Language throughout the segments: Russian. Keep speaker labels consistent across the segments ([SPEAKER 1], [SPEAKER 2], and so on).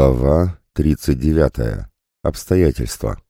[SPEAKER 1] Глава 39. Обстоятельства.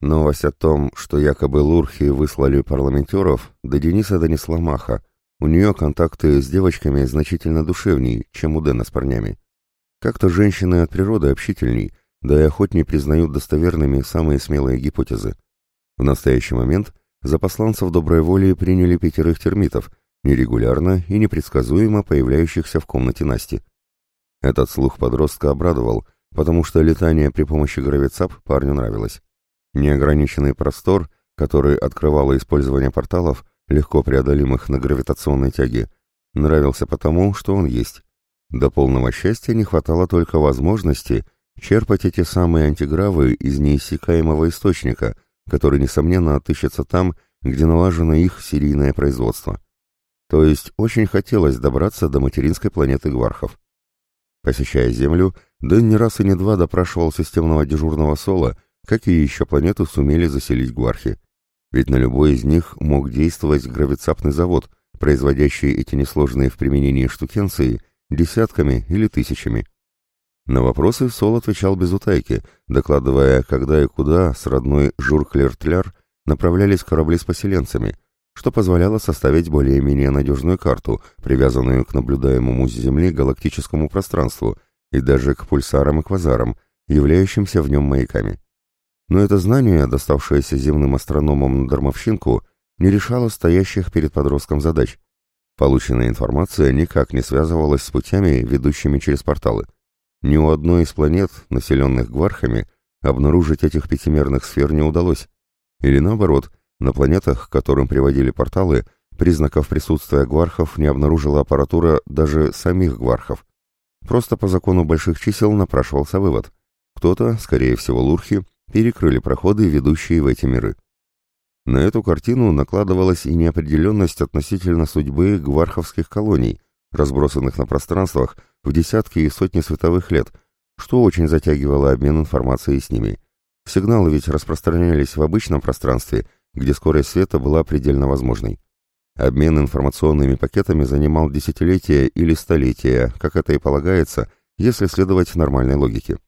[SPEAKER 1] Новость о том, что якобы Лурхи выслали парламентеров, до Дениса донесла Маха. У нее контакты с девочками значительно душевней, чем у Дэна с парнями. Как-то женщины от природы общительней, да и охотнее признают достоверными самые смелые гипотезы. В настоящий момент за посланцев доброй воли приняли пятерых термитов, нерегулярно и непредсказуемо появляющихся в комнате Насти. Этот слух подростка обрадовал, потому что летание при помощи гравицап парню нравилось. Неограниченный простор, который открывало использование порталов, легко преодолимых на гравитационной тяге, нравился потому, что он есть. До полного счастья не хватало только возможности черпать эти самые антигравы из неиссякаемого источника, который, несомненно, отыщется там, где налажено их серийное производство. То есть очень хотелось добраться до материнской планеты Гвархов. Посещая Землю, Дэн не раз и не два допрашивал системного дежурного Соло, какие еще планеты сумели заселить гвархи. Ведь на любой из них мог действовать гравицапный завод, производящий эти несложные в применении штукенции десятками или тысячами. На вопросы Сол отвечал без утайки, докладывая, когда и куда с родной Жур-Клер-Тляр направлялись корабли с поселенцами, что позволяло составить более-менее надежную карту, привязанную к наблюдаемому с Земли галактическому пространству и даже к пульсарам и квазарам, являющимся в нем маяками. Но это знание, доставшееся земным астрономам на дармовщинку, не решало стоящих перед подростком задач. Полученная информация никак не связывалась с путями, ведущими через порталы. Ни у одной из планет, населенных гвархами, обнаружить этих пятимерных сфер не удалось. Или наоборот – на планетах, к которым приводили порталы, признаков присутствия гвархов не обнаружила аппаратура даже самих гвархов. Просто по закону больших чисел напрашивался вывод. Кто-то, скорее всего лурхи, перекрыли проходы, ведущие в эти миры. На эту картину накладывалась и неопределенность относительно судьбы гварховских колоний, разбросанных на пространствах в десятки и сотни световых лет, что очень затягивало обмен информацией с ними. Сигналы ведь распространялись в обычном пространстве где скорость света была предельно возможной. Обмен информационными пакетами занимал десятилетия или столетия, как это и полагается, если следовать нормальной логике.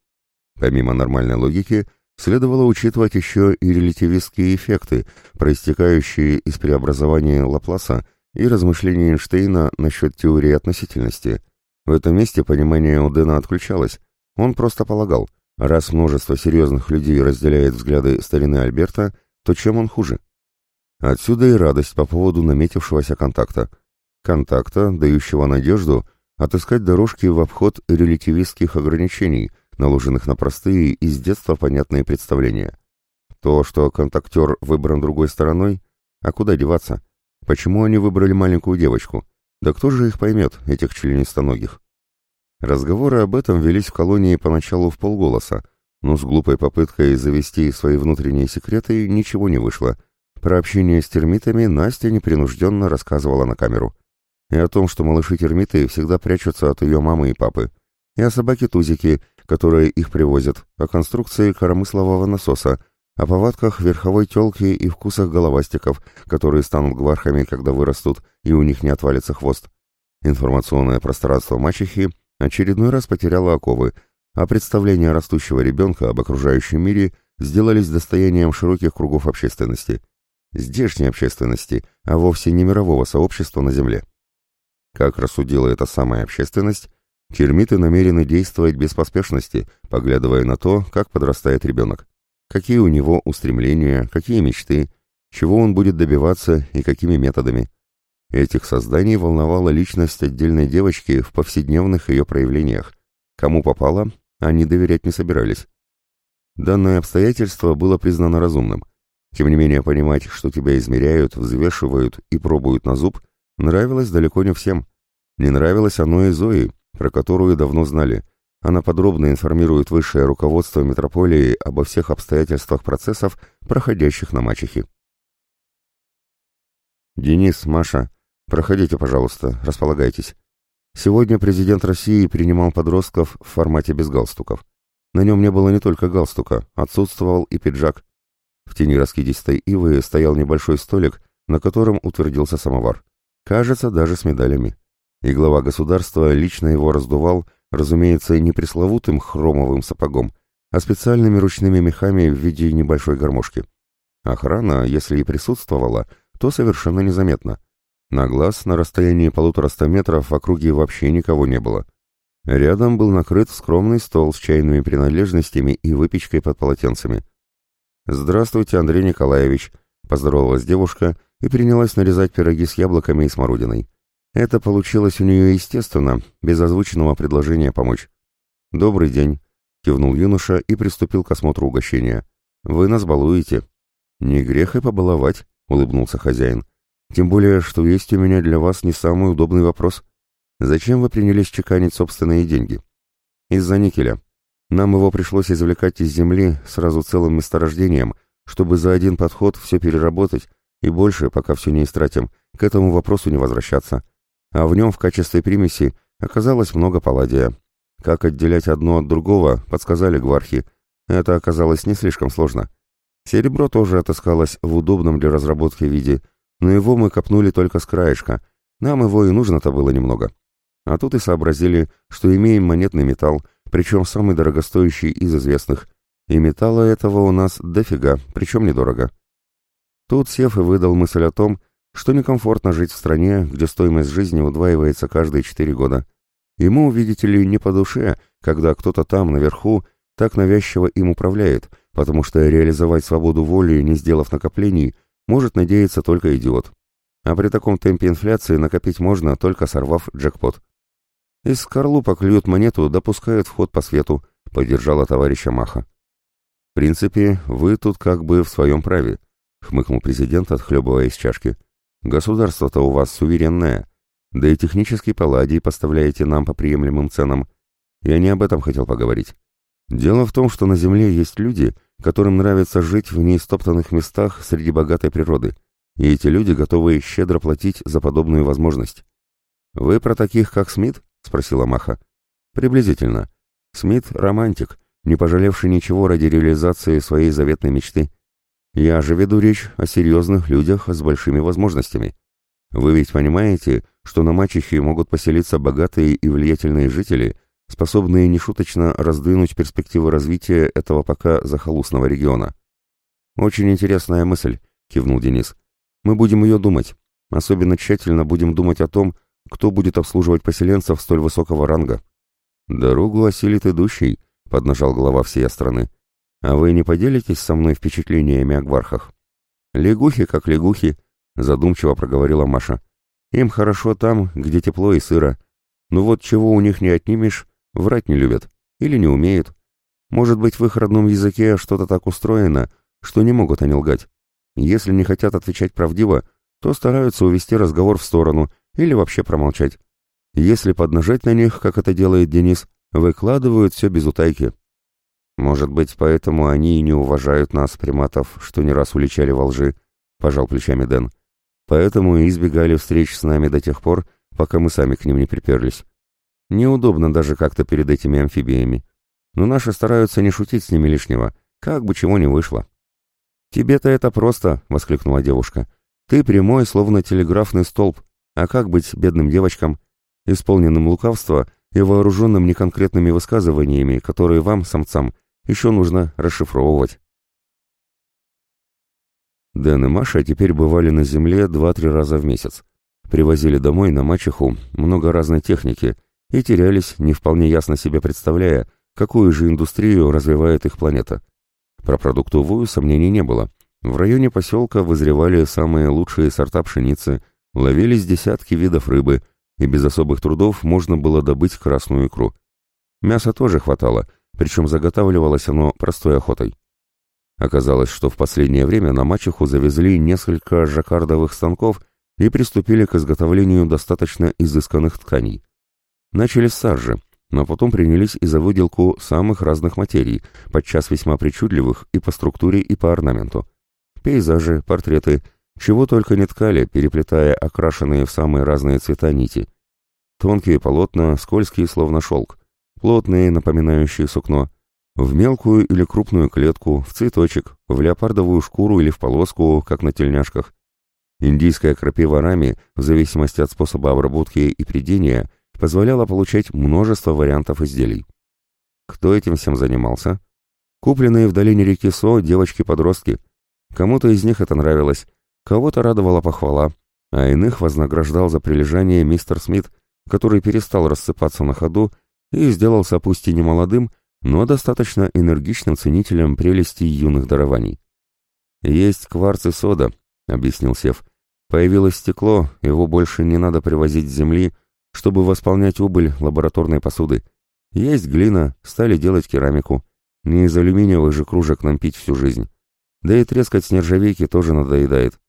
[SPEAKER 1] Помимо нормальной логики, следовало учитывать еще и релятивистские эффекты, проистекающие из преобразования Лапласа и размышлений Эйнштейна насчет теории относительности. В этом месте понимание у Дэна отключалось. Он просто полагал, раз множество серьезных людей разделяет взгляды старины Альберта – то чем он хуже? Отсюда и радость по поводу наметившегося контакта. Контакта, дающего надежду отыскать дорожки в обход релятивистских ограничений, наложенных на простые и с детства понятные представления. То, что контактер выбран другой стороной, а куда деваться? Почему они выбрали маленькую девочку? Да кто же их поймет, этих членистоногих? Разговоры об этом велись в колонии поначалу в полголоса, но с глупой попыткой завести свои внутренние секреты ничего не вышло. Про общение с термитами Настя непринужденно рассказывала на камеру. И о том, что малыши-термиты всегда прячутся от ее мамы и папы. И о собаке-тузике, которые их привозят, о конструкции коромыслового насоса, о повадках верховой телки и вкусах головастиков, которые станут гвархами, когда вырастут, и у них не отвалится хвост. Информационное пространство мачехи очередной раз потеряло оковы, а представления растущего ребенка об окружающем мире сделались достоянием широких кругов общественности. Здешней общественности, а вовсе не мирового сообщества на Земле. Как рассудила эта самая общественность, термиты намерены действовать без поспешности, поглядывая на то, как подрастает ребенок. Какие у него устремления, какие мечты, чего он будет добиваться и какими методами. Этих созданий волновала личность отдельной девочки в повседневных ее проявлениях. Кому попало, они доверять не собирались. Данное обстоятельство было признано разумным. Тем не менее, понимать, что тебя измеряют, взвешивают и пробуют на зуб, нравилось далеко не всем. Не нравилось оно и Зои, про которую давно знали. Она подробно информирует высшее руководство метрополии обо всех обстоятельствах процессов, проходящих на мачехе. «Денис, Маша, проходите, пожалуйста, располагайтесь. Сегодня президент России принимал подростков в формате без галстуков. На нем не было не только галстука, отсутствовал и пиджак. В тени раскидистой ивы стоял небольшой столик, на котором утвердился самовар. Кажется, даже с медалями. И глава государства лично его раздувал, разумеется, не пресловутым хромовым сапогом, а специальными ручными мехами в виде небольшой гармошки. Охрана, если и присутствовала, то совершенно незаметно. На глаз на расстоянии полутораста метров в округе вообще никого не было. Рядом был накрыт скромный стол с чайными принадлежностями и выпечкой под полотенцами. «Здравствуйте, Андрей Николаевич», — поздоровалась девушка и принялась нарезать пироги с яблоками и смородиной. Это получилось у нее естественно, без озвученного предложения помочь. «Добрый день», — кивнул юноша и приступил к осмотру угощения. «Вы нас балуете». «Не грех и побаловать», — улыбнулся хозяин. «Тем более, что есть у меня для вас не самый удобный вопрос. Зачем вы принялись чеканить собственные деньги? Из-за никеля. Нам его пришлось извлекать из земли сразу целым месторождением, чтобы за один подход все переработать и больше, пока все не истратим, к этому вопросу не возвращаться. А в нем в качестве примеси оказалось много палладия. Как отделять одно от другого, подсказали гвархи. Это оказалось не слишком сложно. Серебро тоже отыскалось в удобном для разработки виде, но его мы копнули только с краешка. Нам его и нужно-то было немного. А тут и сообразили, что имеем монетный металл, причем самый дорогостоящий из известных. И металла этого у нас дофига, причем недорого. Тут Сев и выдал мысль о том, что некомфортно жить в стране, где стоимость жизни удваивается каждые четыре года. Ему, видите ли, не по душе, когда кто-то там, наверху, так навязчиво им управляет, потому что реализовать свободу воли, не сделав накоплений, может надеяться только идиот. А при таком темпе инфляции накопить можно, только сорвав джекпот. Из скорлупок льют монету, допускают вход по свету, поддержала товарища Маха. В принципе, вы тут как бы в своем праве, хмыкнул президент, отхлебывая из чашки. Государство-то у вас суверенное, да и технический палладий поставляете нам по приемлемым ценам. Я не об этом хотел поговорить. Дело в том, что на Земле есть люди, которым нравится жить в неистоптанных местах среди богатой природы, и эти люди готовы щедро платить за подобную возможность. Вы про таких, как Смит? — спросила Маха. «Приблизительно. Смит — романтик, не пожалевший ничего ради реализации своей заветной мечты. Я же веду речь о серьезных людях с большими возможностями. Вы ведь понимаете, что на мачехе могут поселиться богатые и влиятельные жители, способные нешуточно раздвинуть перспективы развития этого пока захолустного региона. «Очень интересная мысль», — кивнул Денис. «Мы будем ее думать. Особенно тщательно будем думать о том, кто будет обслуживать поселенцев столь высокого ранга. «Дорогу осилит идущий», — поднажал глава всей страны. «А вы не поделитесь со мной впечатлениями о гвархах?» «Лягухи как лягухи», — задумчиво проговорила Маша. «Им хорошо там, где тепло и сыро. Но вот чего у них не отнимешь, врать не любят. Или не умеют. Может быть, в их родном языке что-то так устроено, что не могут они лгать. Если не хотят отвечать правдиво, то стараются увести разговор в сторону или вообще промолчать. Если поднажать на них, как это делает Денис, выкладывают все без утайки. Может быть, поэтому они и не уважают нас, приматов, что не раз уличали во лжи, пожал плечами Дэн. Поэтому и избегали встреч с нами до тех пор, пока мы сами к ним не приперлись. Неудобно даже как-то перед этими амфибиями. Но наши стараются не шутить с ними лишнего, как бы чего не вышло. «Тебе-то это просто!» — воскликнула девушка. «Ты прямой, словно телеграфный столб, а как быть бедным девочкам, исполненным лукавства и вооруженным неконкретными высказываниями, которые вам, самцам, еще нужно расшифровывать? Дэн и Маша теперь бывали на земле два-три раза в месяц. Привозили домой на мачеху много разной техники и терялись, не вполне ясно себе представляя, какую же индустрию развивает их планета. Про продуктовую сомнений не было. В районе поселка вызревали самые лучшие сорта пшеницы – Ловились десятки видов рыбы, и без особых трудов можно было добыть красную икру. Мяса тоже хватало, причем заготавливалось оно простой охотой. Оказалось, что в последнее время на мачеху завезли несколько жаккардовых станков и приступили к изготовлению достаточно изысканных тканей. Начали с саржи, но потом принялись и за выделку самых разных материй, подчас весьма причудливых и по структуре, и по орнаменту. Пейзажи, портреты – чего только не ткали, переплетая окрашенные в самые разные цвета нити. Тонкие полотна, скользкие, словно шелк. Плотные, напоминающие сукно. В мелкую или крупную клетку, в цветочек, в леопардовую шкуру или в полоску, как на тельняшках. Индийская крапива рами, в зависимости от способа обработки и придения, позволяла получать множество вариантов изделий. Кто этим всем занимался? Купленные в долине реки Со девочки-подростки. Кому-то из них это нравилось, кого-то радовала похвала, а иных вознаграждал за прилежание мистер Смит, который перестал рассыпаться на ходу и сделался пусть и не молодым, но достаточно энергичным ценителем прелестей юных дарований. «Есть кварц и сода», — объяснил Сев. «Появилось стекло, его больше не надо привозить с земли, чтобы восполнять убыль лабораторной посуды. Есть глина, стали делать керамику. Не из алюминиевых же кружек нам пить всю жизнь. Да и трескать с нержавейки тоже надоедает.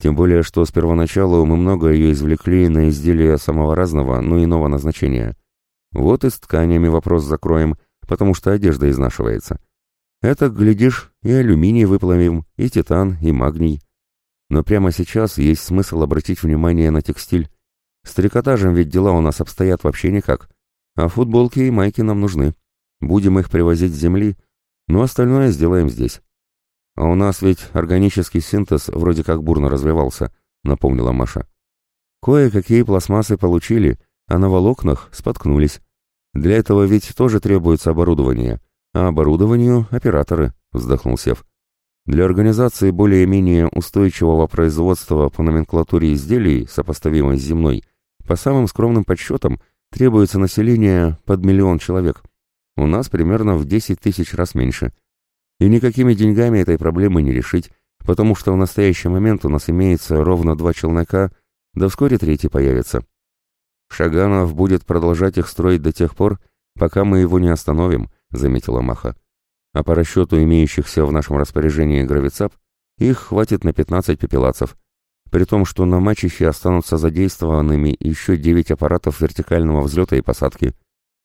[SPEAKER 1] Тем более, что с первоначалу мы много ее извлекли на изделия самого разного, но иного назначения. Вот и с тканями вопрос закроем, потому что одежда изнашивается. Это, глядишь, и алюминий выплавим, и титан, и магний. Но прямо сейчас есть смысл обратить внимание на текстиль. С трикотажем ведь дела у нас обстоят вообще никак. А футболки и майки нам нужны. Будем их привозить с земли, но остальное сделаем здесь. А у нас ведь органический синтез вроде как бурно развивался, напомнила Маша. Кое-какие пластмассы получили, а на волокнах споткнулись. Для этого ведь тоже требуется оборудование, а оборудованию — операторы, вздохнул Сев. Для организации более-менее устойчивого производства по номенклатуре изделий, сопоставимой с земной, по самым скромным подсчетам, требуется население под миллион человек. У нас примерно в 10 тысяч раз меньше. И никакими деньгами этой проблемы не решить, потому что в настоящий момент у нас имеется ровно два челнока, да вскоре третий появится. Шаганов будет продолжать их строить до тех пор, пока мы его не остановим, заметила Маха. А по расчету имеющихся в нашем распоряжении гравицап, их хватит на 15 пепелацев, при том, что на мачехе останутся задействованными еще 9 аппаратов вертикального взлета и посадки,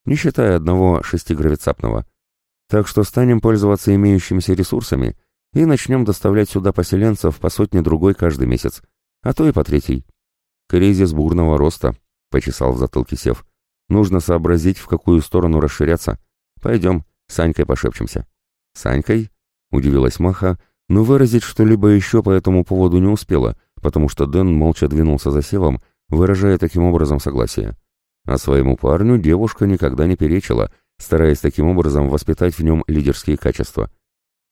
[SPEAKER 1] не считая одного шестигравицапного. Так что станем пользоваться имеющимися ресурсами и начнем доставлять сюда поселенцев по сотне другой каждый месяц, а то и по третий. Кризис бурного роста, — почесал в затылке Сев. «Нужно сообразить, в какую сторону расширяться. Пойдем, Санькой пошепчемся». «Санькой?» — удивилась Маха, но выразить что-либо еще по этому поводу не успела, потому что Дэн молча двинулся за Севом, выражая таким образом согласие. А своему парню девушка никогда не перечила, стараясь таким образом воспитать в нем лидерские качества.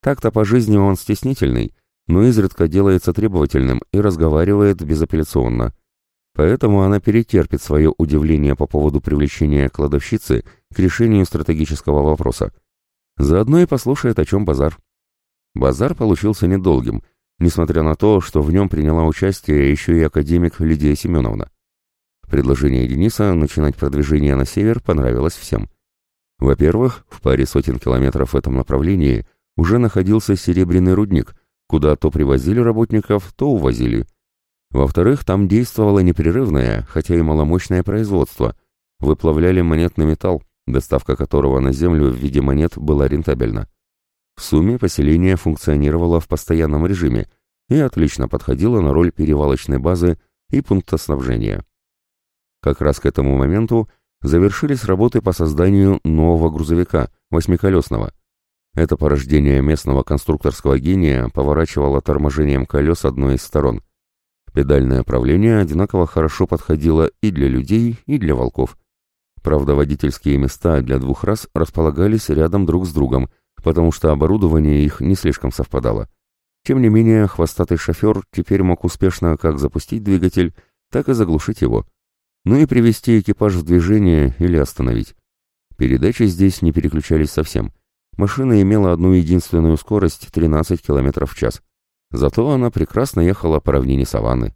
[SPEAKER 1] Так-то по жизни он стеснительный, но изредка делается требовательным и разговаривает безапелляционно. Поэтому она перетерпит свое удивление по поводу привлечения кладовщицы к решению стратегического вопроса. Заодно и послушает, о чем базар. Базар получился недолгим, несмотря на то, что в нем приняла участие еще и академик Лидия Семеновна. Предложение Дениса начинать продвижение на север понравилось всем. Во-первых, в паре сотен километров в этом направлении уже находился серебряный рудник, куда то привозили работников, то увозили – во-вторых, там действовало непрерывное, хотя и маломощное производство. Выплавляли монетный металл, доставка которого на землю в виде монет была рентабельна. В сумме поселение функционировало в постоянном режиме и отлично подходило на роль перевалочной базы и пункта снабжения. Как раз к этому моменту завершились работы по созданию нового грузовика, восьмиколесного. Это порождение местного конструкторского гения поворачивало торможением колес одной из сторон. Педальное правление одинаково хорошо подходило и для людей, и для волков. Правда, водительские места для двух раз располагались рядом друг с другом, потому что оборудование их не слишком совпадало. Тем не менее, хвостатый шофер теперь мог успешно как запустить двигатель, так и заглушить его. Ну и привести экипаж в движение или остановить. Передачи здесь не переключались совсем. Машина имела одну единственную скорость 13 км в час. Зато она прекрасно ехала по равнине саванны.